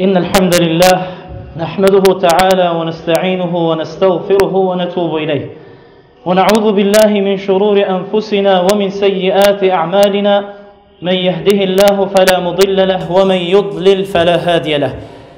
إن الحمد لله نحمده تعالى ونستعينه ونستغفره ونتوب إليه ونعوذ بالله من شرور أنفسنا ومن سيئات أعمالنا من يهده الله فلا مضل له ومن يضلل فلا هادي له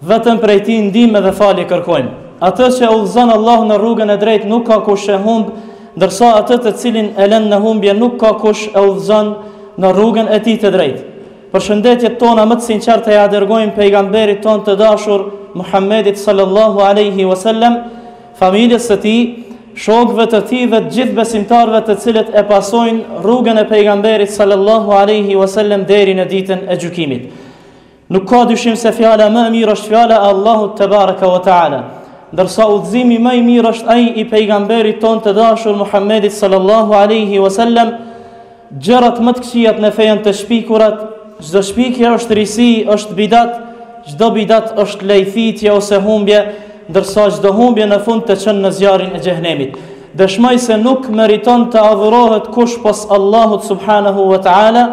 Vetëm prej Tij ndihmë dhe falje kërkojmë. Atë që e udhëzon Allahu në rrugën e drejtë nuk ka kush e humb, ndërsa atë të cilin e lën në humbje nuk ka kush e udhëzon në rrugën e Tij të drejtë. Përshëndetjet tona më të sinqerta ia dërgojmë pejgamberit tonë të dashur Muhammedit sallallahu alaihi wasallam, familjes së tij, shokëve të tij dhe të gjithë besimtarëve të cilët e pasojnë rrugën e pejgamberit sallallahu alaihi wasallam deri në ditën e gjykimit. Nuk ka dyshim se fjala më e mirë është fjala e Allahut te bareka ve teala. Ndërsa udhëzimi më i mirë është ai i pejgamberit tonë të dashur Muhammedit sallallahu alaihi wasallam, gjërat më të këqijat në fe janë të shpikurat, çdo shpikje është risi, është bidat, çdo bidat është lajthitje ose humbje, ndërsa çdo humbje në fund të çon në zjarrin e xhehenemit. Dëshmoj se nuk meriton të adhurohet kush pos Allahut subhanahu wa taala,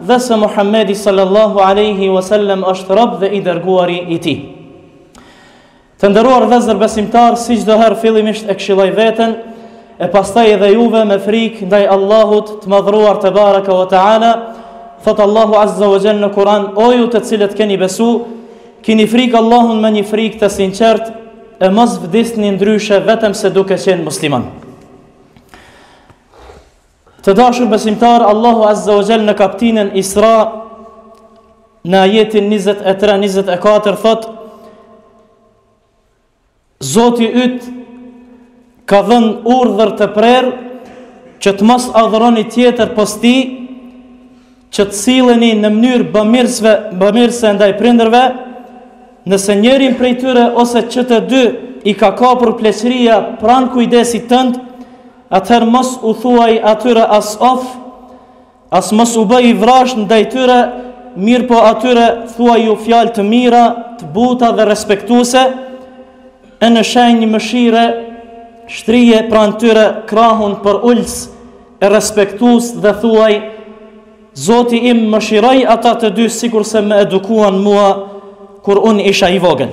dhe se Muhamedi sallallahu alaihi wasallam është rob dhe i dërguari i tij. Të nderuar vëllezër besimtar, si çdo herë fillimisht e këshilloj veten e pastaj edhe juve me frikë ndaj Allahut të madhruar te baraka ve teala, thotë Allahu azza wa jalla në Kur'an, o ju të cilët keni besu, keni frikë Allahun me një frikë të sinqertë e mos vdisni ndryshe vetëm se duke qenë musliman. Të dashur besimtarë, Allahu Azza wa Jall në kaptinën Isra në ajetin 23-24 thotë Zoti yt ka dhënë urdhër të prerë që të mos adhuroni tjetër pos tij që të silleni në mënyrë bamirësve, bamirëse ndaj prindërve, nëse njërin prej tyre ose që të dy i ka kapur pleqëria pranë kujdesit tënd, atëherë mos u thuaj atyre as of, as mos u bëj i vrazhdë ndaj tyre, mirëpo atyre thuaju fjalë të mira, të buta dhe respektuese, e në shenjë mëshire shtrije pranë tyre krahun përulës e respektues dhe thuaj, Zoti im mëshiroji ata të dy sikurse më edukuan mua kur unë isha i vogël.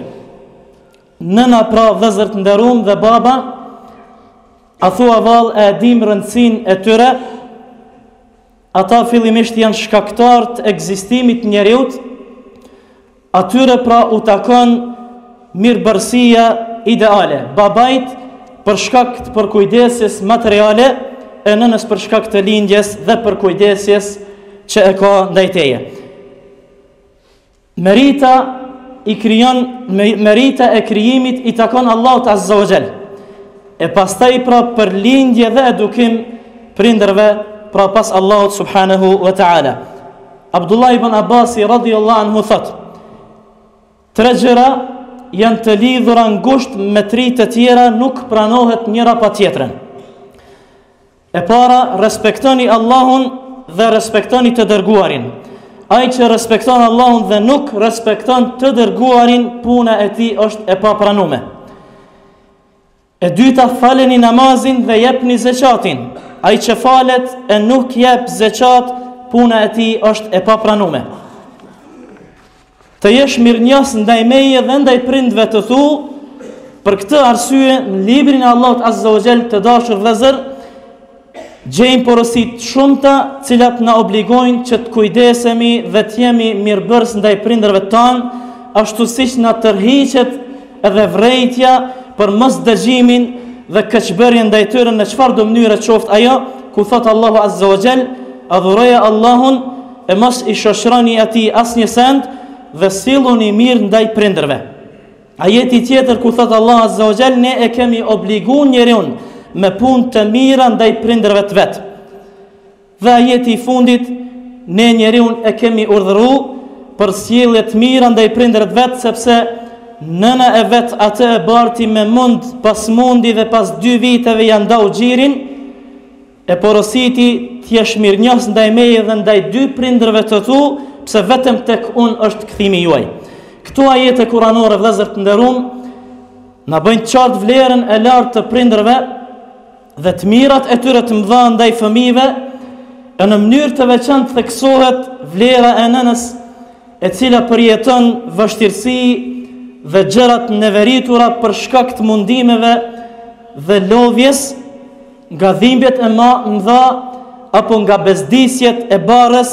Nëna pra vëllezër të nderum dhe baba, a thua vallë e dimë rëndësinë e tyre? Ata fillimisht janë shkaktarë të ekzistimit të njeriut, Atyre pra u takon mirëbërësia ideale, babait për shkak të përkujdesjes materiale e nënës për shkak të lindjes dhe përkujdesjes që e ka ndaj teje. Merita i krijon merita e krijimit i takon Allahut Azza wa Jall. E pastaj pra për lindje dhe edukim prindërve pra pas Allahut subhanahu wa taala. Abdullah ibn Abasi radhiyallahu anhu thotë: Tre gjëra janë të lidhura ngushtë me tri të tjera nuk pranohet njëra pa tjetrën. E para, respektoni Allahun dhe respektoni të dërguarin. Ai që respekton Allahun dhe nuk respekton të dërguarin, puna e tij është e papranueme. E dyta, faleni namazin dhe jepni zeqatin. Ai që falet e nuk jep zeqat, puna e tij është e papranume. Të jesh mirënjohës ndaj meje dhe ndaj prindve të tu, për këtë arsye në librin e Allahut Azza wa Jall të dashur vëllezër, Gjejmë porosi të shumta të cilat na obligojnë që të kujdesemi dhe të jemi mirëbërës ndaj prindërve tanë, ashtu siç na tërhiqet edhe vërejtja për mosdëgjimin dhe keqbërjen ndaj tyre në çfarëdo mënyre qoftë ajo, ku thotë Allahu Azza wa Jall, Adhuroje Allahun e mos i shoqëroni Atij asnjë send dhe silluni mirë ndaj prindërve. Ajeti tjetër ku thot Allah Azza wa Jall ne e kemi obligu njeriun me punë të mira ndaj prindërve të vet. Dhe ajeti i fundit ne njeriun e kemi urdhëru për sjellje të mira ndaj prindërve të vet sepse nëna e vet atë e barti me mund pas mundi dhe pas dy viteve ja ndau gjinin E porositi t'jesh mirënjohës ndaj meje dhe ndaj dy prindërve të tu, pse vetëm tek unë është kthimi juaj. Këto ajete kuranore vëllezër të nderum na bëjnë qartë vlerën e lartë të prindërve dhe të mirat e tyre të mëdha ndaj fëmijëve, e në mënyrë të veçantë theksohet vlera e nënës, e cila përjeton vështirësi dhe gjërat neveritura për shkak të mundimeve dhe lodhjes, Nga dhimbjet e mdha apo nga bezdisjet e barrës,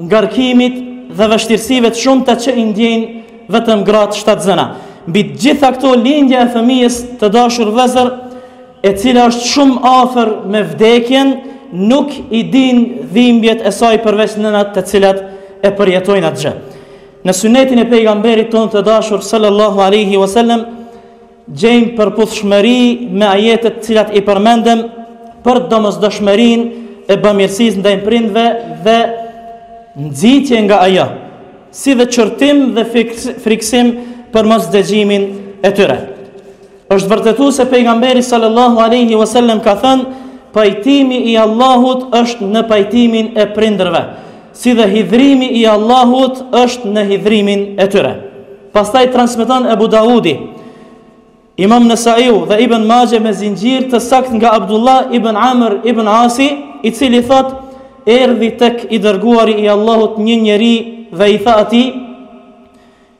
ngarkimit dhe vështirësive të shumta që i ndjejnë vetëm gratë shtatzëna. Mbi të gjitha këto lindja e fëmijës të dashur vllezër, e cila është shumë afër me vdekjen, nuk i din dhimbjet e saj përveç nënat të cilat e përjetojnë atë gjë. Në sunetin e pejgamberit tonë të dashur sallallahu alaihi wasallam Gjejmë përputhshmëri me ajetet të cilat i përmendëm për domosdoshmërinë e bamirësisë ndaj prindve dhe nxitje nga ajo, si dhe qërtim dhe friksim për mos dëgjimin e tyre. Është vërtetu se pejgamberi sallallahu aleyhi wasallam ka thënë, pajtimi i Allahut është në pajtimin e prindërve. si dhe hidhrimi i Allahut është në hidhrimin e tyre. Pastaj transmeton Abu Daudi, Imam Nesaiu dhe Ibn Majah me zinxhir të saktë nga Abdullah ibn Amr ibn Asi, i cili thotë, erdhi tek i dërguari i Allahut një njeri dhe i tha atij,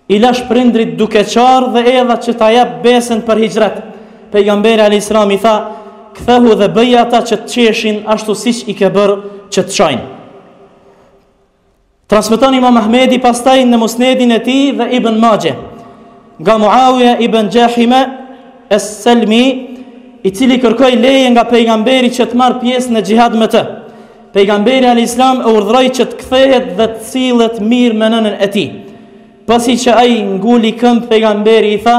I lashë prindërit duke qarë dhe erdha që ta jap besën për hijret. Pejgamberi alayhis salam i tha, "Kthehu dhe bëji ata që të qeshin ashtu siç i ke bërë që të qajnë." Transmeton Imam Ahmedi pastaj në Musnedin e tij dhe Ibn Majah nga Muawija ibn Jahime Es-Selmi, i cili kërkoi leje nga pejgamberi që të marrë pjesë në xhihad me të. Pejgamberi alayhis salam e urdhëroi që të kthehet dhe të sillet mirë me nënën e tij. Pasi që ai nguli këmbë pejgamberi i tha,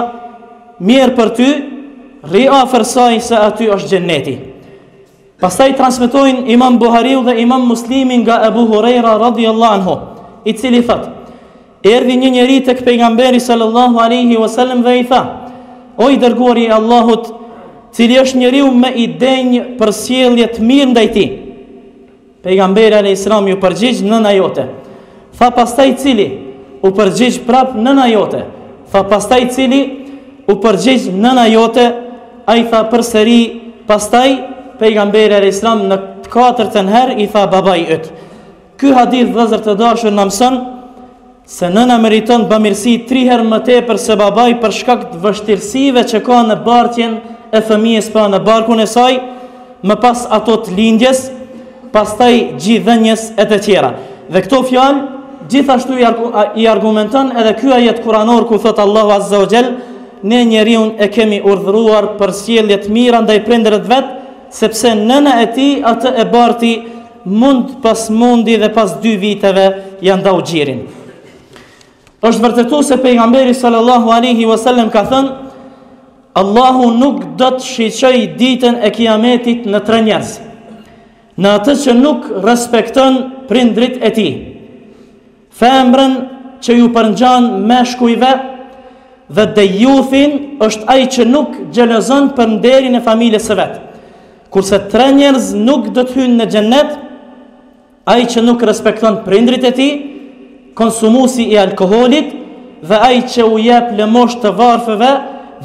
"Mjerë për ty, rri afër saj se aty është xheneti." Pastaj transmetojnë Imam Buhariu dhe Imam Muslimi nga Ebu Hurejra radhiyallahu anhu, i cili thotë, Erdhi një njeri tek pejgamberi sallallahu alaihi wasallam dhe i tha: O i dërguari i Allahut, cili është njeriu më i denjë për sjellje të mirë ndaj tij? Pejgamberi alaihi salam iu përgjigj nëna jote. Tha pastaj cili? U përgjigj prapë nëna jote. Tha pastaj cili? U përgjigj nëna jote. Ai tha përsëri, pastaj pejgamberi alaihi salam në të katërtën herë i tha babai yt. Ky hadith vëllezër të dashur na mëson se nëna meriton bamirësi tri herë më tepër se babai për shkak të vështirësive që ka në bartjen e fëmijës pra në barkun e saj, më pas ato të lindjes, pastaj gjidhënies e të tjera. Dhe këto fjalë gjithashtu i argumenton edhe ky ajet kuranor ku thotë Allahu Azza wa Jall ne njeriun e kemi urdhëruar për sjellje të mira ndaj prindërve të vet, sepse nëna e tij atë e barti Mund pas mundi dhe pas dy viteve ia ndau gjirin. Është vërtetuar se pejgamberi sallallahu alaihi wasallam ka thënë Allahu nuk do të shiqojë ditën e kiametit në tre njerëz. Në atë që nuk respekton prindërit e tij. Femrën që iu përngjan meshkujve dhe dejuthin është ai që nuk xhelozon për nderin e familjes së vet. Kurse tre njerëz nuk do të hyjnë në xhennet, ai që nuk respekton prindërit e tij, konsumuesi i alkoolit dhe ai që u jep lëmoshë të varfërve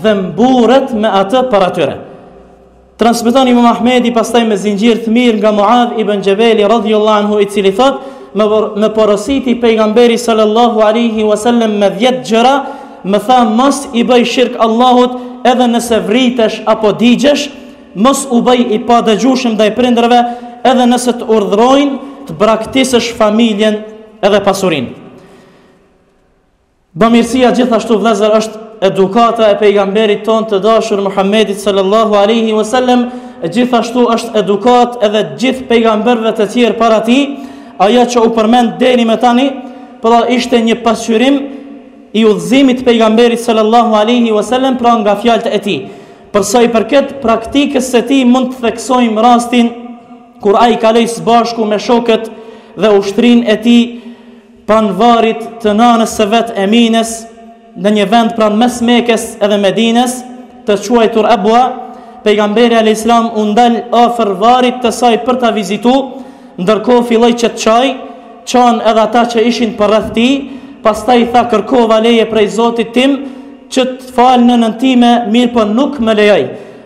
dhe mburret me atë para tyre. Transmeton Imam Ahmedi pastaj me zinxhir të mirë nga Muadh ibn Xhebeli radhiyallahu anhu i cili thotë më, më porositi pejgamberi sallallahu alaihi wasallam me 10 gjëra, më tha mos i bëj shirk Allahut edhe nëse vritesh apo digjesh, mos u bëj i padëgjushëm ndaj prindërve edhe nëse të urdhërojnë të braktisësh familjen edhe pasurinë. Bamirësia gjithashtu vëllezër është edukata e pejgamberit tonë të dashur Muhammedit sallallahu alaihi wasallam, gjithashtu është edukatë edhe gjithë pejgamberëve të tjerë para tij, ajo që u përmend deri më tani, pra ishte një pasqyrim i udhëzimit të pejgamberit sallallahu alaihi wasallam pra nga fjalët e tij. Për sa i përket praktikës së tij mund të theksojmë rastin kur ai kaloi së bashku me shokët dhe ushtrinë e tij pranë varrit të nanës së vet Emines, në një vend pranë mes Mekes edhe Medines, të quajtur Ebua, pejgamberi alayhis salam u ndal afër varrit të saj për ta vizitu, ndërkohë filloi që të qajë, qanë edhe ata që ishin përreth tij, pastaj tha kërkova leje prej Zotit tim që ta falë nënën time, mirëpo nuk më lejoi.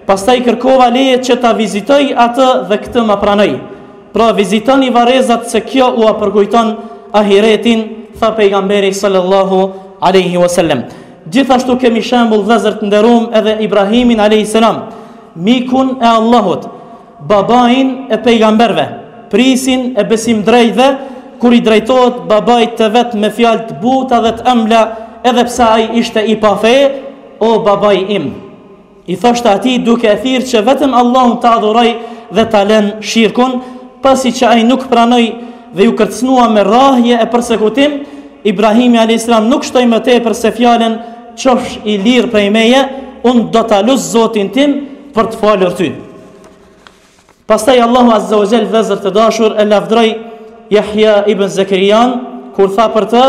Pastaj kërkova leje që ta vizitoj atë dhe këtë ma pranoi. Pra vizitoni varrezat se kjo ua përkujton ahiretin, tha pejgamberi sallallahu alaihi wasallam. Gjithashtu kemi shembull vëllezër të nderum edhe Ibrahimin alaihi salam, mikun e Allahut, babain e pejgamberëve, prijësin e besimdrejtëve kur i drejtohet babait të vet me fjalë të buta dhe të ëmbla edhe pse ai ishte i pafe, o babai im. I thoshte atij duke e thirrë që vetëm Allahun ta adhurojë dhe ta lënë shirkun, pasi që ai nuk pranoi dhe iu kërcënua me rrahje e persekutim, Ibrahimi alayhis salam nuk shtoi më tepër se fjalën qofsh i lirë prej meje, unë do ta lus Zotin tim për të falur ty. Pastaj Allahu Azza wa Jall vëllezër të dashur e lavdroi Jahja ibn Zekerian kur tha për të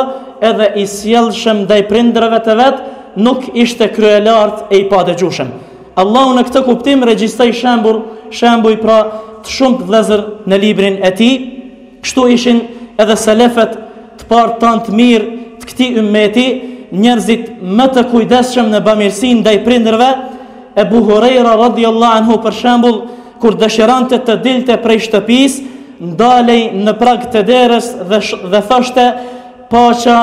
edhe i sjellshëm ndaj prindërve të vet nuk ishte kryelartë e i padëgjushëm. Allahu në këtë kuptim regjistroi shembull, shembuj pra të shumtë vëllezër në librin e tij, Kështu ishin edhe selefët, të parë tanë të mirë të këtij ummeti, njerëzit më të kujdesshëm në bamirësinë ndaj prindërve, Ebu Hurejra radiallahu anhu për shembull, kur dëshironte të dilte prej shtëpisë, ndalej në prag të derës dhe, dhe thoshte, paqja,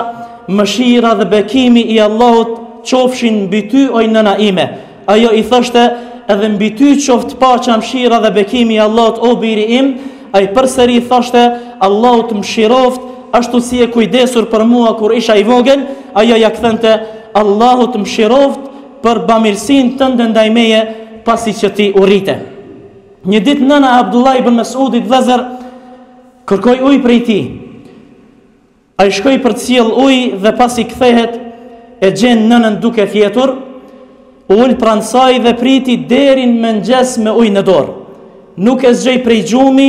mëshira dhe bekimi i Allahut qofshin mbi ty oj nëna ime. Ajo i thoshte, edhe mbi ty qoftë paqja, mëshira dhe bekimi i Allahut o biri im, ai përsëri i thoshte, Allahu të mëshiroftë, ashtu si je kujdesur për mua kur isha i vogël, ajo ia kthente, Allahu të mëshiroftë për bamirësinë tënde ndaj meje, pasi që ti u rrite. Një ditë nëna e Abdullah ibn Mesudit vëllezër kërkoi ujë prej tij. Ai shkoi për të sjellë ujë dhe pasi kthehet e gjen nënën duke fjetur, u ul pranë saj dhe priti deri në mëngjes me ujë në dorë. Nuk e zgjoi prej gjumi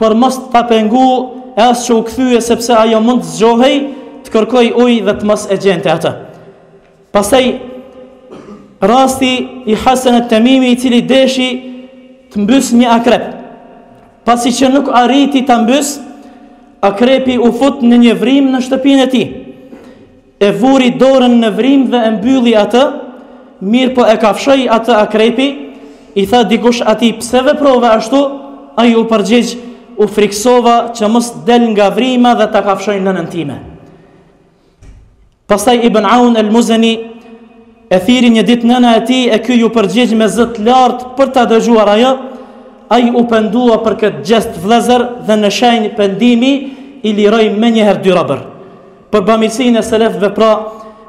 për mos ta pengu e as që u kthye sepse ajo mund të zgjohej, të kërkojë ujë dhe të mos e gjente atë. Pastaj rasti i Hasan et-Temimi i cili deshi të mbysë një akrep. Pasi që nuk arriti ta mbysë, akrepi u fut në një vrimë në shtëpinë e tij. E vuri dorën në vrimë dhe e mbylli atë, mirëpo e kafshoi atë akrepi, i tha dikush atij pse veprove ashtu, ai u përgjigj u frikësova që mos del nga vrima dhe ta kafshojë nënën time. Pastaj Ibn Aun el Muzeni e thirri një ditë nëna e tij e ky iu përgjigj me zë të lartë për ta dëgjuar ajo, ai u pendua për këtë gjest vëllezër dhe në shenjë pendimi i liroi menjëherë dy robër. Për bamirësinë e selefëve pra,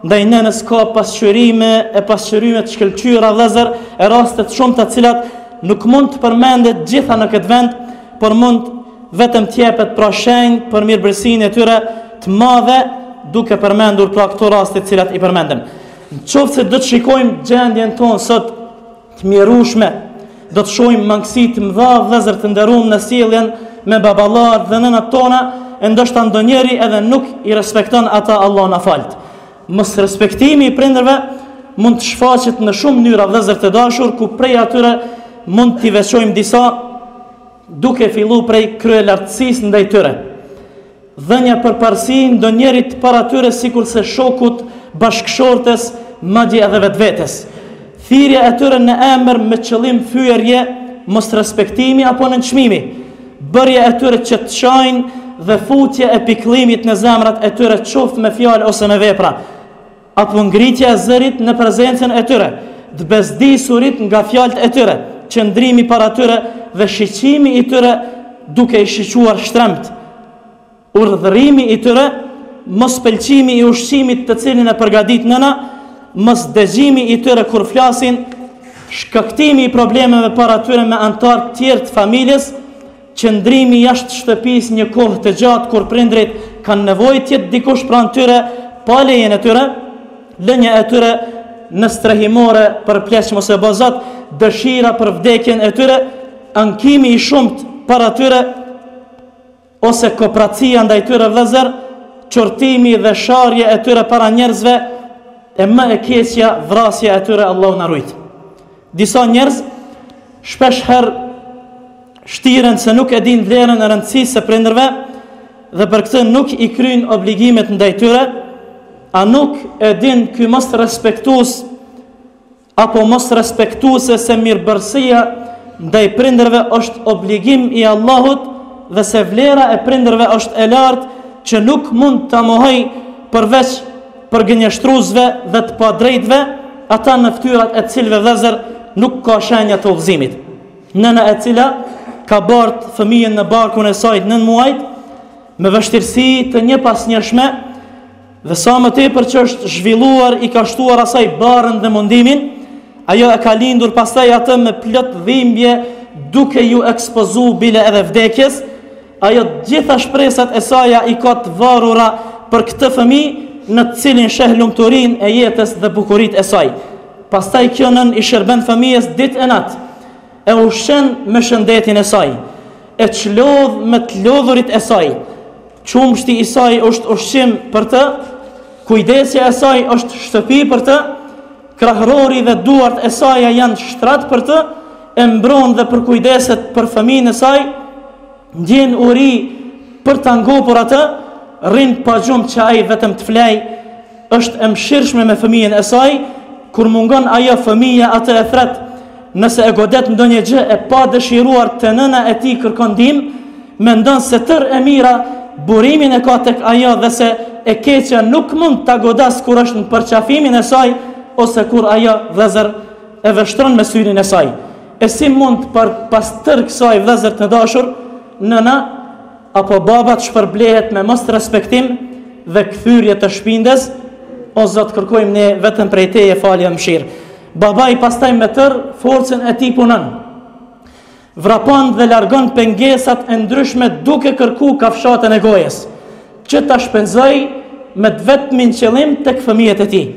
ndaj nënës ka pasqyrime e pasqyrime të shkëlqyera vëllezër e raste të shumta të cilat nuk mund të përmenden të gjitha në këtë vend, por mund vetëm të jepet pra shenjë për mirëbërësinë e tyre të madhe duke përmendur pra këto raste të cilat i përmendëm. Në qoftë se do të shikojmë gjendjen tonë sot të mjerushme, do të shohim mangësi të mëdha vëllezër të nderum në sjelljen me baballarët dhe nënat tona, e ndoshta ndonjëri edhe nuk i respekton ata Allahu na faltë. Mosrespektimi i prindërve mund të shfaqet në shumë mënyra vëllezër të dashur, ku prej atyre mund t'i veçojmë disa duke fillu prej kryelartësisë ndaj tyre. Dhënia përparësi ndonjërit para tyre sikurse shokut, bashkëshortes, madje edhe vetvetes. Thirrja e tyre në emër me qëllim fyerje, mosrespektimi apo nënçmimi. bërja e tyre që të qajnë dhe futja e pikëllimit në zemrat e tyre qoftë me fjalë ose me vepra, apo ngritja e zërit në prezencën e tyre, të bezdisurit nga fjalët e tyre, qëndrimi para tyre dhe shiqimi i tyre duke i shiquar shtremtë. Urdhërimi i tyre, mospëlqimi i ushqimit të cilin e përgatit nëna, mosdëgjimi i tyre kur flasin, shkaktimi i problemeve para tyre me anëtarë të tjerë të familjes, qëndrimi jashtë shtëpisë një kohë të gjatë kur prindërit kanë nevojë të jetë dikush pranë tyre pa lejen e tyre, lënia e tyre në strehimore për pleq mos e bo Zot, dëshira për vdekjen e tyre, ankimi i shumtë para tyre, ose kopracia ndaj tyre vëllezër, qortimi dhe sharja e tyre para njerëzve, e më e keqja vrasja e tyre Allahu na rujt. Disa njerëz shpeshherë shtiren se nuk e dinë vlerën e rëndësisë së prindërve dhe për këtë nuk i kryjnë obligimet ndaj tyre, a nuk e din ky mosrespektues apo mosrespektuese se mirëbërësia ndaj prindërve është obligim i Allahut dhe se vlera e prindërve është e lartë që nuk mund ta mohojë përveç përgënjeshtruesve dhe të padrejtëve, ata në fytyrat e të cilëve vëllezër nuk ka shenja të udhëzimit. Nëna e cila ka bart fëmijën në barkun e saj 9 muaj me vështirësi të njëpasnjëshme, Dhe sa më tepër që është zhvilluar i ka shtuar asaj barrën dhe mundimin, ajo e ka lindur pastaj atë me plot dhimbje duke iu ekspozu bile edhe vdekjes, ajo të gjitha shpresat e saja i ka të varura për këtë fëmijë në të cilin sheh lumturinë e jetës dhe bukuritë e saj. Pastaj kjo nënë i shërben fëmijës ditë e natë. E ushqen me shëndetin e saj, e çlodh me të lodhurit e saj. Qumështi i saj është ushqim për të, kujdesja e saj është shtëpi për të, krahërori dhe duart e saj janë shtrat për të, e mbron dhe përkujdeset për fëmijën e saj. Ndjen uri për ta ngopur atë, rrin pa gjumë që ai vetëm të flejë, është e mëshirshme me fëmijën e saj, kur mungon ajo fëmija atë e thrret, nëse e godet ndonjë gjë e padëshiruar te nëna e tij kërkon ndihmë, mendon se tërë e mira burimin e ka tek ajo dhe se e keqja nuk mund ta godasë kur është në përqafimin e saj ose kur ajo vëllezër e vështron me syrin e saj. E si mundet pas tërë kësaj vëllezër të dashur, nëna apo baba të shpërblehet me mosrespektim dhe kthyrje të shpindes? O Zot, kërkojmë ne vetëm prej Teje falje e mëshirë. Babai pastaj me tërë forcën e tij punon. Vrapon dhe largon pengesat e ndryshme duke kërku kafshatën e gojës, që ta shpenzojë me të vetmin qëllim tek fëmijët e tij.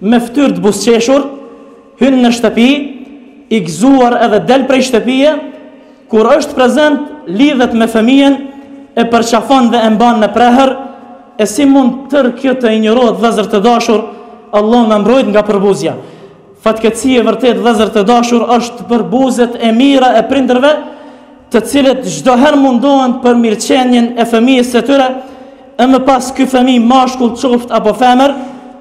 Me fytyrë të buzëqeshur, Hyn në shtëpi i gëzuar edhe del prej shtëpie, kur është prezent lidhet me fëmijën e përqafon dhe e mban në prehër, e si mund tërë kjo të injorohet vëllezër të dashur, Allah na mbrojtë nga përbuzja. Fatkeqësi e vërtetë vëllezër të dashur është të përbuzet e mira e prindërve, të cilët çdo herë mundohen për mirëqenien e fëmijës së tyre, e më pas ky fëmijë mashkull qoftë apo femër,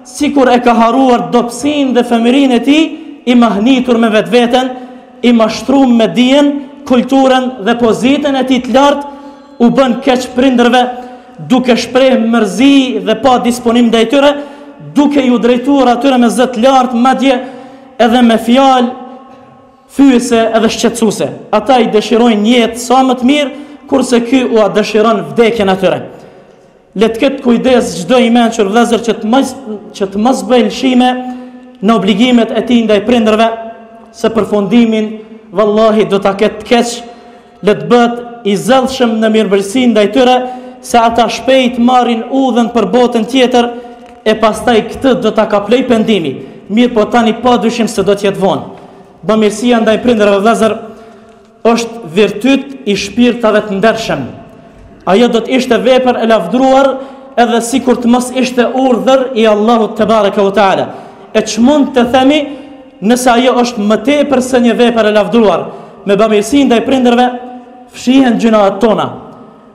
sikur e ka harruar dobësinë dhe fëmijërinë e tij, i mahnitur me vetveten, i mashtruar me dijen, kulturën dhe pozitën e tij të lartë, u bën keq prindërve duke shpreh mërzi dhe padisponim ndaj tyre, duke iu drejtuar atyre me zë të lartë, madje edhe me fjalë fyese edhe shqetësuese. Ata i dëshirojnë një jetë sa më të mirë, kurse ky ua dëshiron vdekjen atyre. Le të ketë kujdes çdo i mençur vëllezër që të mos që të mos bëjë lëshime në obligimet e tij ndaj prindërve, se përfundimin vallahi do ta ketë të keq Le të bëhet i zellshëm në mirëbërësi ndaj tyre, se ata shpejt marrin udhën për botën tjetër e pastaj këtë do ta kaplojë pendimi. Mirëpo tani pa dyshim se do të jetë vonë. Bamirësia ndaj prindërve vëllezër është virtyt i shpirtave të ndershëm. Ajo do të ishte vepër e lavdruar edhe sikur të mos ishte urdhër i Allahut tebareke ve teala. E ç'mund të themi Nëse ajo është më tepër se një vepër e lavdruar me bamirësi ndaj prindërve, fshihen gjynahet tona,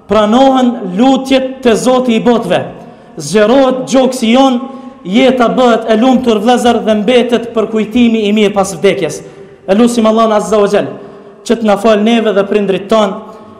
pranohen lutjet te Zoti i botëve, zgjerohet gjoksi jonë, jeta bëhet e lumtur vëllezër dhe mbetet përkujtimi i mirë pas vdekjes. E lusim Allahun Azza wa Jall që të na falë neve dhe prindërit tanë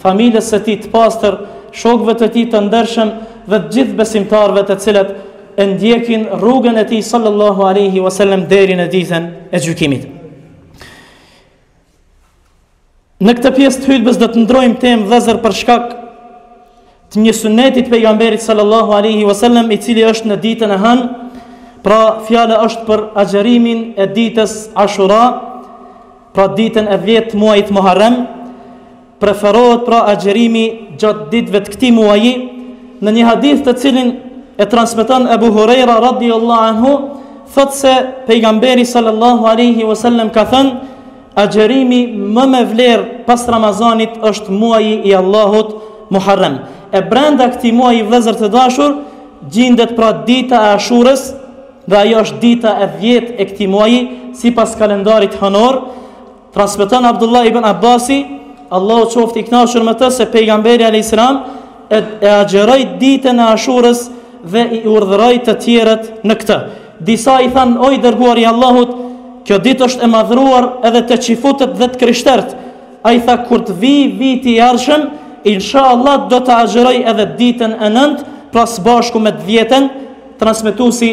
familjes së tij të pastër, shokëve të tij të ndershëm dhe të gjithë besimtarëve të cilët e ndjekin rrugën e tij sallallahu alaihi wasallam deri në ditën e gjykimit. Në këtë pjesë të hutbes do të ndrojmë temë vëllezër për shkak të një sunneti të pejgamberit sallallahu alaihi wasallam i cili është në ditën e hënë, pra fjala është për agjerimin e ditës Ashura, Pra ditën e dhjetë të muajit Muharrem preferohet pra agjërimi gjatë ditëve të këtij muaji, në një hadith të cilin e transmeton Abu Huraira radhiyallahu anhu, thotë se pejgamberi sallallahu alaihi wasallam ka thënë agjërimi më me vlerë pas Ramazanit është muaji i Allahut Muharrem. E brenda këtij muaji vëllezër të dashur gjindet pra dita e Ashurës, dhe ajo është dita e dhjetë e këtij muaji sipas kalendarit hënor, transmeton Abdullah ibn Abbasi, Allahu qoftë i kënaqur me të se pejgamberi alayhis salam e, e agjëroi ditën e Ashurës dhe i urdhëroi të tjerët në këtë. Disa i thanë, o i dërguari i Allahut, kjo ditë është e madhruar edhe te çifutët dhe te krishterët. Ai tha kur të vij viti i ardhshëm, inshallah do ta agjëroj edhe ditën e nëntë, pra së bashku me të dhjetën, Transmetuesi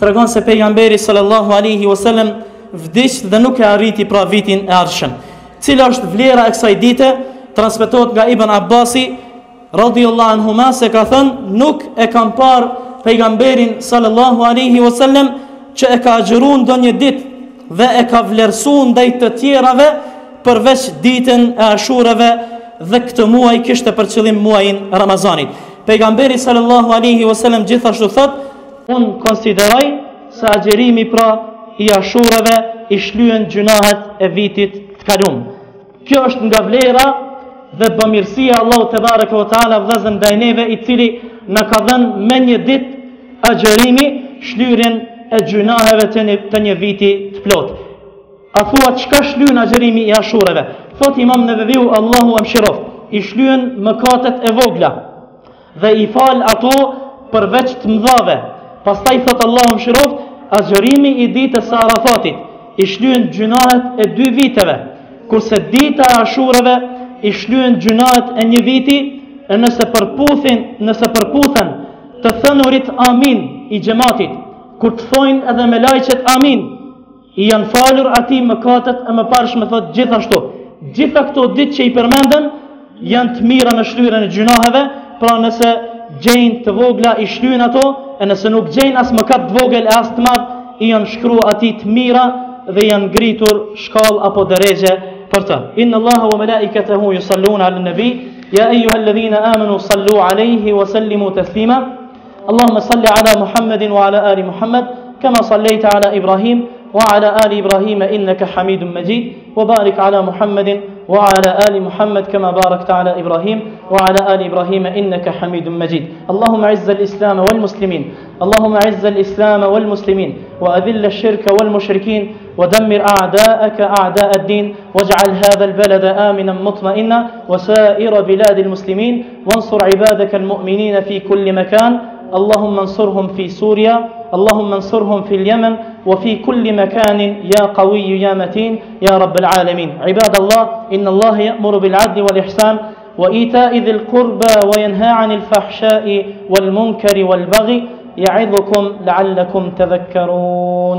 tregon se pejgamberi sallallahu alaihi wasallam vdiq dhe nuk e arriti pra vitin e ardhshëm. Cila është vlera e kësaj dite? Transmetohet nga Ibn Abbasi radhiyallahu anhuma se ka thënë nuk e kam parë pejgamberin sallallahu alaihi wasallam që e ka agjëru ndonjë ditë dhe e ka vlerësu ndaj të tjerave përveç ditën e Ashureve dhe këtë muaj kishte për qëllim muajin e Ramazanit. Pejgamberi sallallahu alaihi wasallam gjithashtu thotë, unë konsideroj se agjërimi pra i ashureve i shlyen gjynahet e vitit të kalum. Kjo është nga vlera dhe bamirësia e Allahut tebareke ve teala vëllezër ndaj neve i cili na ka dhënë me një ditë agjërimi shlyerjen e gjynaheve të një, të një viti të plotë. A thua çka shlyen agjërimi i ashureve? Thotë Imam Neveviu Allahu e mëshiroftë, i shlyen mëkatet e vogla dhe i fal ato përveç të mëdhave. Pastaj thotë Allahu e mëshiroftë, Agjërimi i ditës së Arafatit i shlyen gjynahet e dy viteve, kurse dita e ashureve i shlyen gjynahet e një viti e nëse përputhin, nëse përputhen të thënurit Amin i xhematit, kur të thojnë edhe melajqet Amin, I janë falur atij mëkatet e mëparshme thotë gjithashtu, gjitha këto ditë që i përmendëm janë të mira në shlyerjen e gjynaheve, pra nëse gjejnë të vogla i shlyejnë ato, e nëse nuk gjejnë as mëkat të vogël e as të madh, i janë shkru atij të mira dhe janë ngritur shkallë apo derexhe për të. Inna Allaha wa malaikatahu yusalluna 'alan nabi, ya ayyuhalladhina amanu sallu 'alayhi wa sallimu taslima. اللهم صل على محمد وعلى آل محمد كما صليت على إبراهيم وعلى آل إبراهيم إنك حميد مجيد وبارك على محمد وعلى آل محمد كما باركت على إبراهيم وعلى آل إبراهيم إنك حميد مجيد اللهم عز الإسلام والمسلمين اللهم عز الإسلام والمسلمين وأذل الشرك والمشركين ودمر أعداءك أعداء الدين واجعل هذا البلد آمنا مطمئنا وسائر بلاد المسلمين وانصر عبادك المؤمنين في كل مكان اللهم انصرهم في سوريا اللهم انصرهم في اليمن وفي كل مكان يا قوي يا متين يا رب العالمين عباد الله إن الله يأمر بالعدل والإحسان وإيتاء ذي القربى وينهى عن الفحشاء والمنكر والبغي يعظكم لعلكم تذكرون